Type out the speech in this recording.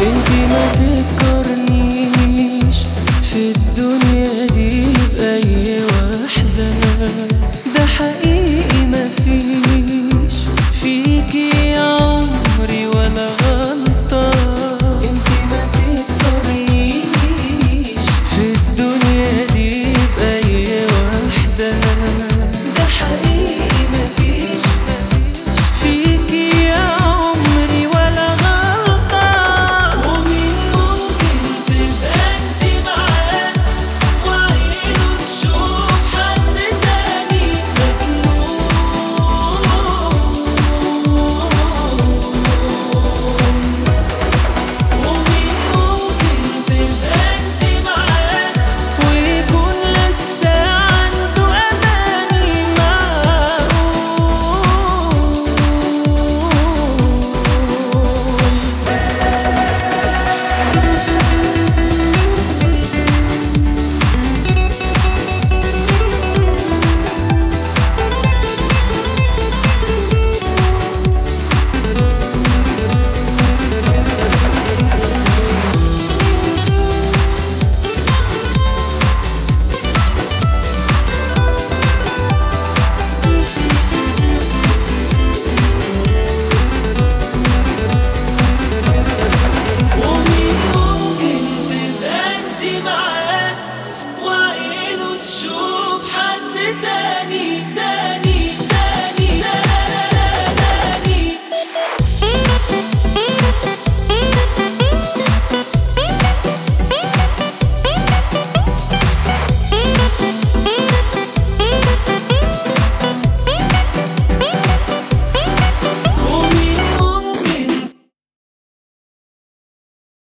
انت ما تذكرنيش في الدنيا دي بأي واحدة